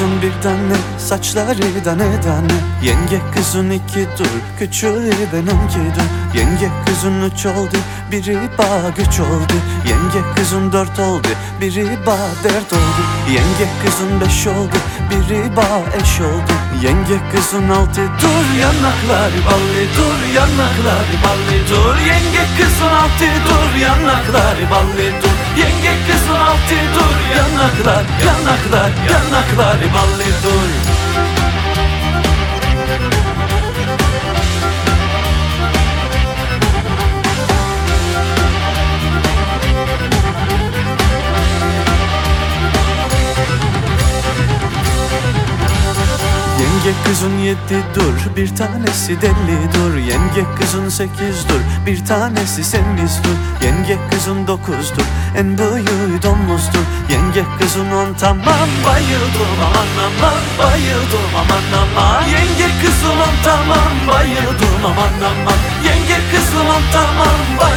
kızın bir tane saçları da ne tane Yenge kızın iki dur küçüğü benimki dur. Yenge kızın üç oldu biri bağ güç oldu. Yenge kızın dört oldu biri bağ dert oldu. Yenge kızın beş oldu biri bağ eş oldu. Yenge kızın altı dur yanakları ballı dur yanakları ballı dur. Yenge kızın altı dur yanakları ballı dur Yenge kızın yedi dur bir tanesi deli dur. Yenge kızın sekiz dur bir tanesi semiz dur. Yenge kızın dokuz dur en büyüğü domuzdur. Yenge kızın on tamam bayıldım. Aman aman bayıldım. Aman aman. Yenge kızın on tamam bayıldım. Aman aman. Yenge kızın on tamam bayıldım